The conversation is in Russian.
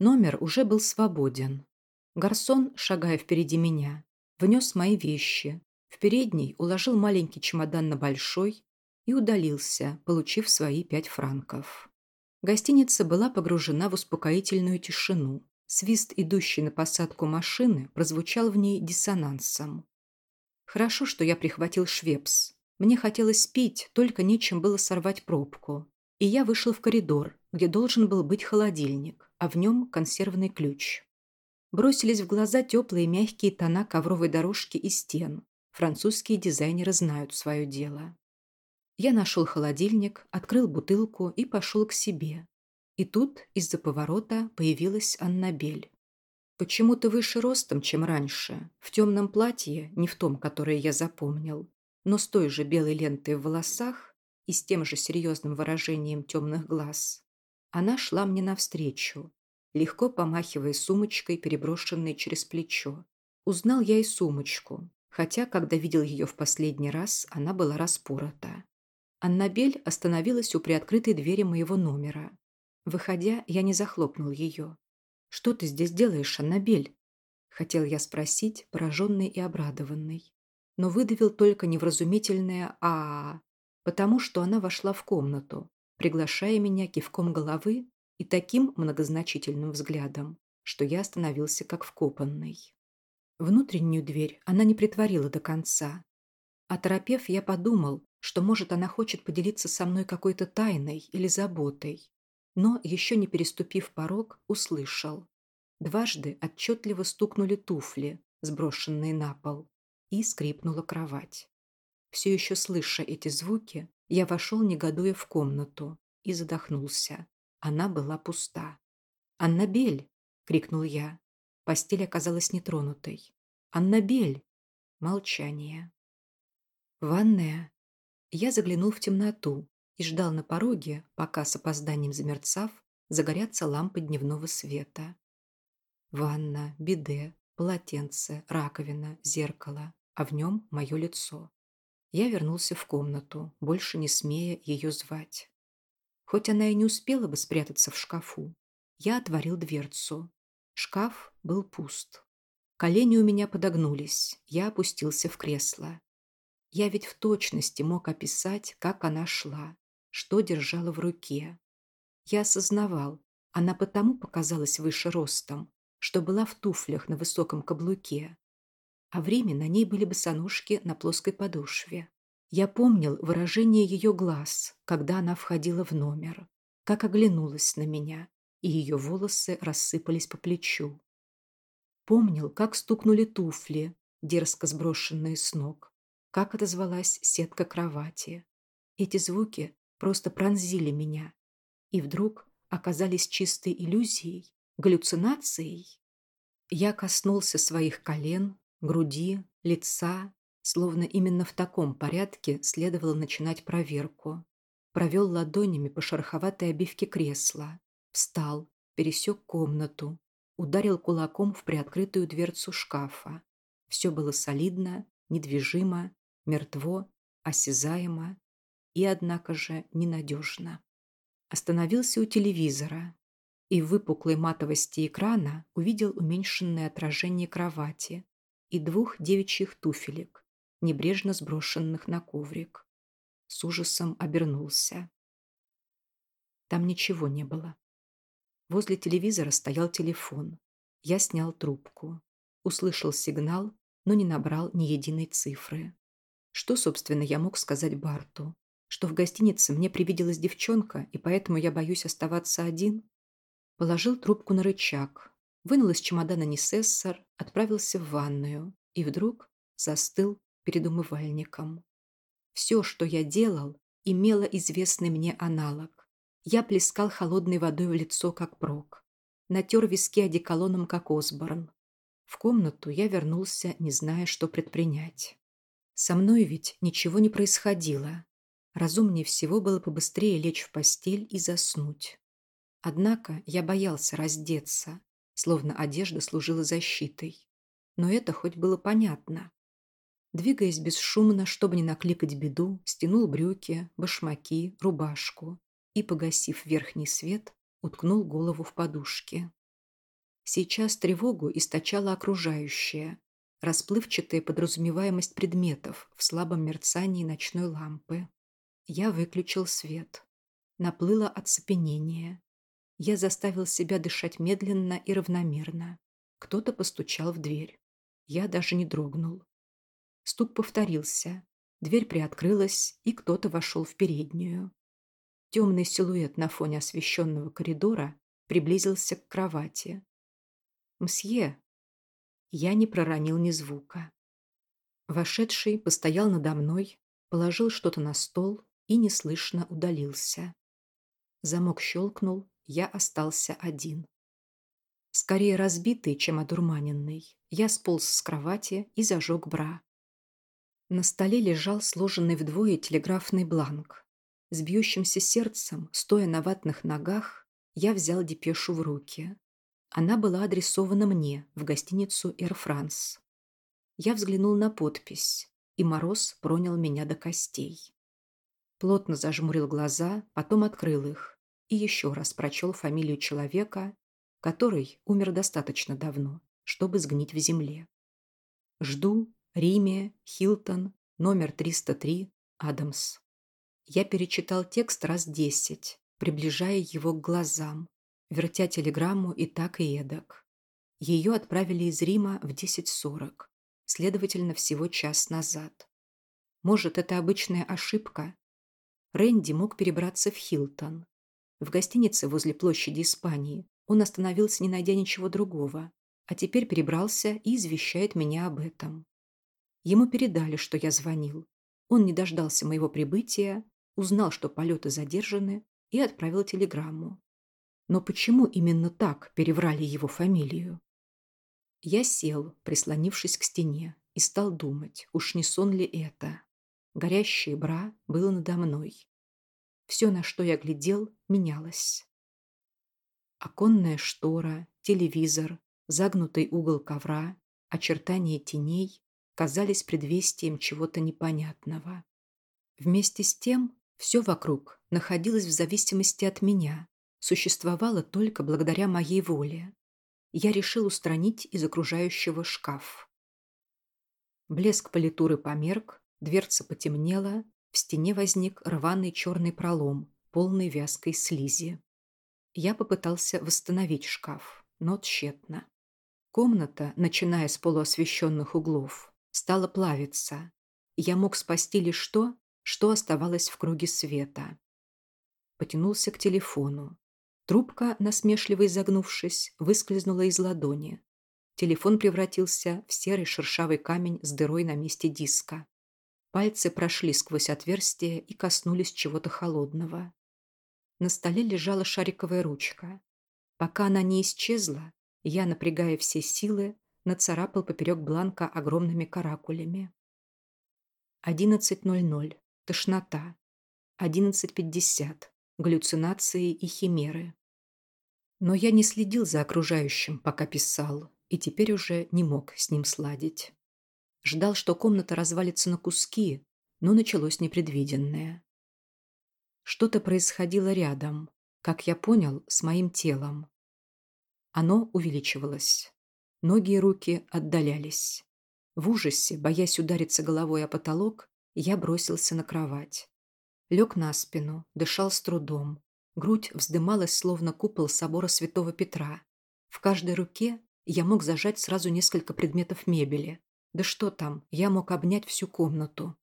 Номер уже был свободен. Гарсон, шагая впереди меня, внес мои вещи. В передней уложил маленький чемодан на большой и удалился, получив свои пять франков. Гостиница была погружена в успокоительную тишину. Свист, идущий на посадку машины, прозвучал в ней диссонансом. Хорошо, что я прихватил швепс. Мне хотелось пить, только нечем было сорвать пробку. И я вышел в коридор, где должен был быть холодильник, а в нем консервный ключ. Бросились в глаза теплые мягкие тона ковровой дорожки и стен. Французские дизайнеры знают свое дело. Я нашел холодильник, открыл бутылку и пошел к себе. И тут из-за поворота появилась Аннабель. Почему-то выше ростом, чем раньше, в темном платье, не в том, которое я запомнил, но с той же белой лентой в волосах и с тем же серьезным выражением темных глаз. Она шла мне навстречу, легко помахивая сумочкой, переброшенной через плечо. Узнал я и сумочку, хотя, когда видел ее в последний раз, она была распорота. Аннабель остановилась у приоткрытой двери моего номера. Выходя, я не захлопнул ее. «Что ты здесь делаешь, Аннабель?» Хотел я спросить, пораженный и обрадованный. Но выдавил только невразумительное а, -а, -а потому что она вошла в комнату, приглашая меня кивком головы и таким многозначительным взглядом, что я остановился как вкопанный. Внутреннюю дверь она не притворила до конца. Оторопев, я подумал, что, может, она хочет поделиться со мной какой-то тайной или заботой. Но, еще не переступив порог, услышал. Дважды отчетливо стукнули туфли, сброшенные на пол, и скрипнула кровать. Все еще слыша эти звуки, я вошел, негодуя в комнату, и задохнулся. Она была пуста. «Аннабель!» — крикнул я. Постель оказалась нетронутой. «Аннабель!» Молчание. Ванная я заглянул в темноту и ждал на пороге, пока с опозданием замерцав, загорятся лампы дневного света. Ванна, биде, полотенце, раковина, зеркало, а в нем мое лицо. Я вернулся в комнату, больше не смея ее звать. Хоть она и не успела бы спрятаться в шкафу, я отворил дверцу. Шкаф был пуст. Колени у меня подогнулись, я опустился в кресло. Я ведь в точности мог описать, как она шла, что держала в руке. Я осознавал, она потому показалась выше ростом, что была в туфлях на высоком каблуке, а время на ней были босоножки на плоской подошве. Я помнил выражение ее глаз, когда она входила в номер, как оглянулась на меня, и ее волосы рассыпались по плечу. Помнил, как стукнули туфли, дерзко сброшенные с ног, как отозвалась сетка кровати. Эти звуки просто пронзили меня и вдруг оказались чистой иллюзией, галлюцинацией. Я коснулся своих колен, груди, лица, словно именно в таком порядке следовало начинать проверку. Провел ладонями по шероховатой обивке кресла, встал, пересек комнату, ударил кулаком в приоткрытую дверцу шкафа. Все было солидно, недвижимо, мертво, осязаемо и, однако же, ненадежно. Остановился у телевизора и в выпуклой матовости экрана увидел уменьшенное отражение кровати и двух девичьих туфелек, небрежно сброшенных на коврик. С ужасом обернулся. Там ничего не было. Возле телевизора стоял телефон. Я снял трубку. Услышал сигнал, но не набрал ни единой цифры. Что, собственно, я мог сказать Барту? Что в гостинице мне привиделась девчонка, и поэтому я боюсь оставаться один? Положил трубку на рычаг, вынул из чемодана несессор, отправился в ванную и вдруг застыл перед умывальником. Все, что я делал, имело известный мне аналог. Я плескал холодной водой в лицо, как прок. Натер виски одеколоном, как Осборн. В комнату я вернулся, не зная, что предпринять. Со мной ведь ничего не происходило. Разумнее всего было побыстрее лечь в постель и заснуть. Однако я боялся раздеться, словно одежда служила защитой. Но это хоть было понятно. Двигаясь бесшумно, чтобы не накликать беду, стянул брюки, башмаки, рубашку и, погасив верхний свет, уткнул голову в подушки. Сейчас тревогу источала окружающее, расплывчатая подразумеваемость предметов в слабом мерцании ночной лампы. Я выключил свет. Наплыло оцепенение. Я заставил себя дышать медленно и равномерно. Кто-то постучал в дверь. Я даже не дрогнул. Стук повторился. Дверь приоткрылась, и кто-то вошел в переднюю. Темный силуэт на фоне освещенного коридора приблизился к кровати. «Мсье!» Я не проронил ни звука. Вошедший постоял надо мной, положил что-то на стол и неслышно удалился. Замок щелкнул, я остался один. Скорее разбитый, чем одурманенный, я сполз с кровати и зажег бра. На столе лежал сложенный вдвое телеграфный бланк. С бьющимся сердцем, стоя на ватных ногах, я взял депешу в руки. Она была адресована мне в гостиницу «Эр Франс». Я взглянул на подпись, и мороз пронял меня до костей. Плотно зажмурил глаза, потом открыл их и еще раз прочел фамилию человека, который умер достаточно давно, чтобы сгнить в земле. Жду, Риме, Хилтон, номер 303, Адамс. Я перечитал текст раз десять, приближая его к глазам, вертя телеграмму и так и эдак. Ее отправили из Рима в 10.40, следовательно, всего час назад. Может, это обычная ошибка? Рэнди мог перебраться в Хилтон. В гостинице возле площади Испании он остановился, не найдя ничего другого, а теперь перебрался и извещает меня об этом. Ему передали, что я звонил. Он не дождался моего прибытия, узнал, что полеты задержаны, и отправил телеграмму. Но почему именно так переврали его фамилию? Я сел, прислонившись к стене, и стал думать, уж не сон ли это. Горящее бра было надо мной. Все, на что я глядел, менялось. Оконная штора, телевизор, загнутый угол ковра, очертания теней казались предвестием чего-то непонятного. Вместе с тем все вокруг находилось в зависимости от меня, существовало только благодаря моей воле. Я решил устранить из окружающего шкаф. Блеск политуры померк, дверца потемнела, в стене возник рваный черный пролом, полный вязкой слизи. Я попытался восстановить шкаф, но тщетно. Комната, начиная с полуосвещенных углов, стала плавиться. Я мог спасти лишь то, что оставалось в круге света. Потянулся к телефону. Трубка, насмешливо изогнувшись, выскользнула из ладони. Телефон превратился в серый шершавый камень с дырой на месте диска. Пальцы прошли сквозь отверстие и коснулись чего-то холодного. На столе лежала шариковая ручка. Пока она не исчезла, я, напрягая все силы, нацарапал поперек бланка огромными каракулями. 11.00. Тошнота. 11.50. Галлюцинации и химеры. Но я не следил за окружающим, пока писал, и теперь уже не мог с ним сладить. Ждал, что комната развалится на куски, но началось непредвиденное. Что-то происходило рядом, как я понял, с моим телом. Оно увеличивалось. Ноги и руки отдалялись. В ужасе, боясь удариться головой о потолок, я бросился на кровать. Лег на спину, дышал с трудом. Грудь вздымалась, словно купол собора святого Петра. В каждой руке я мог зажать сразу несколько предметов мебели. Да что там, я мог обнять всю комнату.